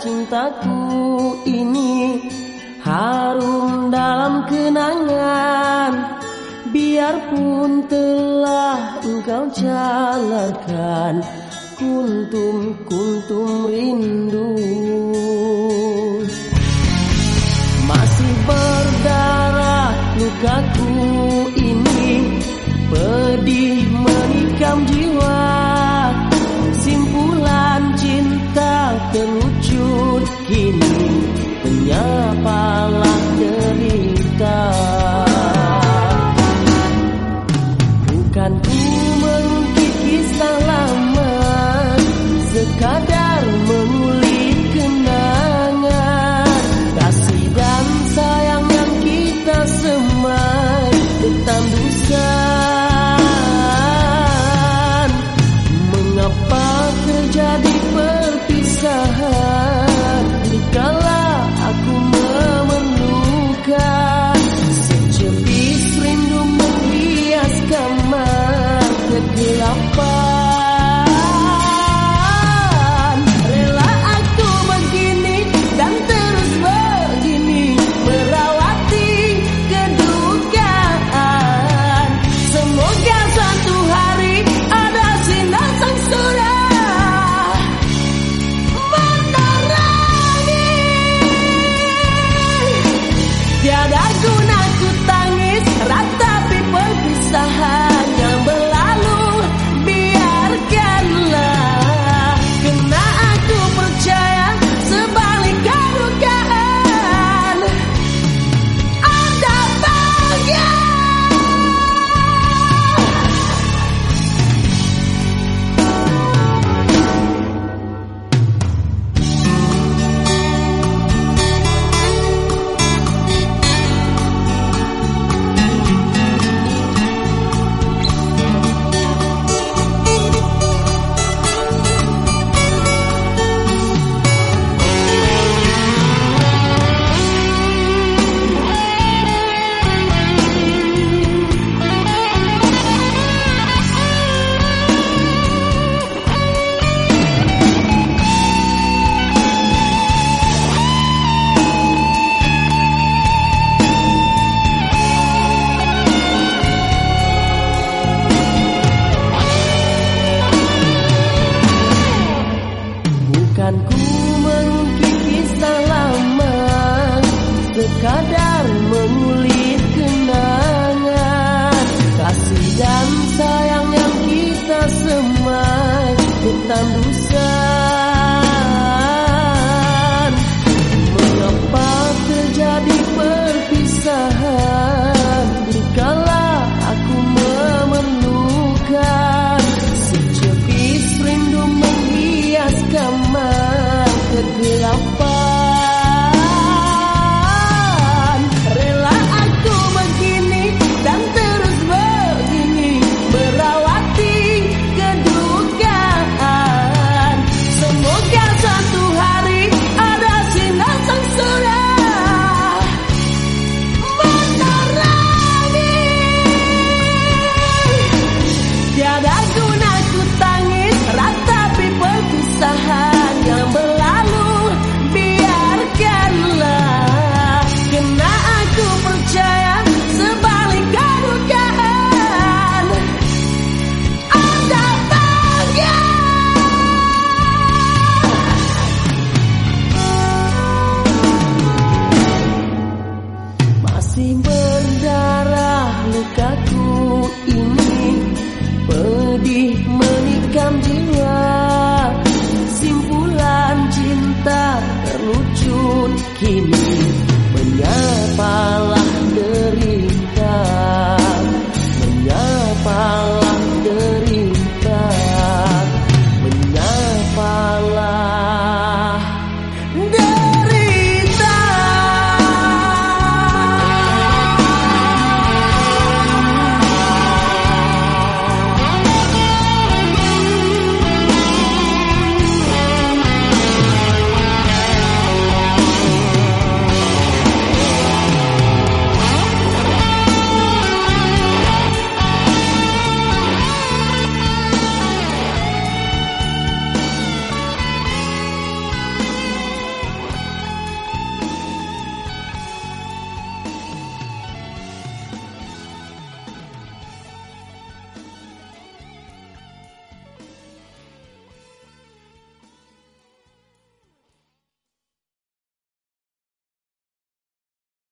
cintaku ini harum dalam kenangan. Biarpun telah engkau jalankan kuntum-kuntum rindu. Masih ber sampai Kimi.